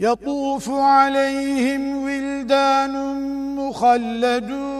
يطوف عليهم ولدان مخلدون.